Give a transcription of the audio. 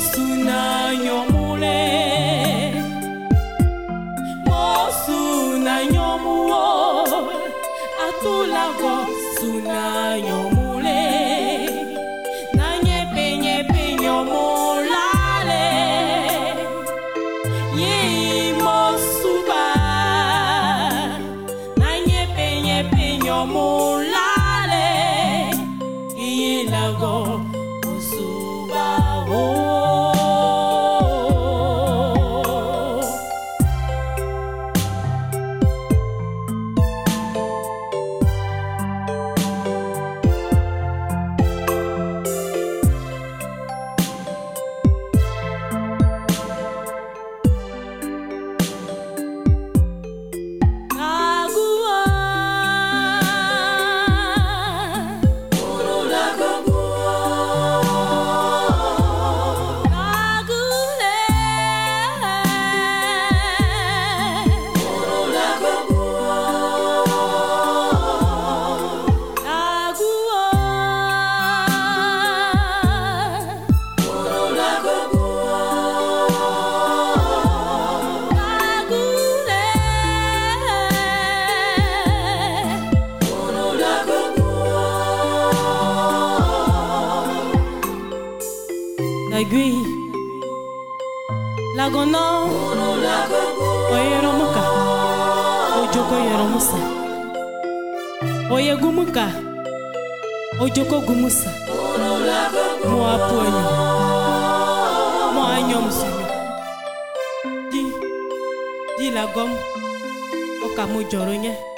sunayo l'aiguille, la gonan, Oyeromouka, Ojoko Yeromoussa, Oyegumuka, Ojoko Gumusa, Moa Poigno, Moa Nyomso, Di, Di lagom, la gomme, Okamujorogne.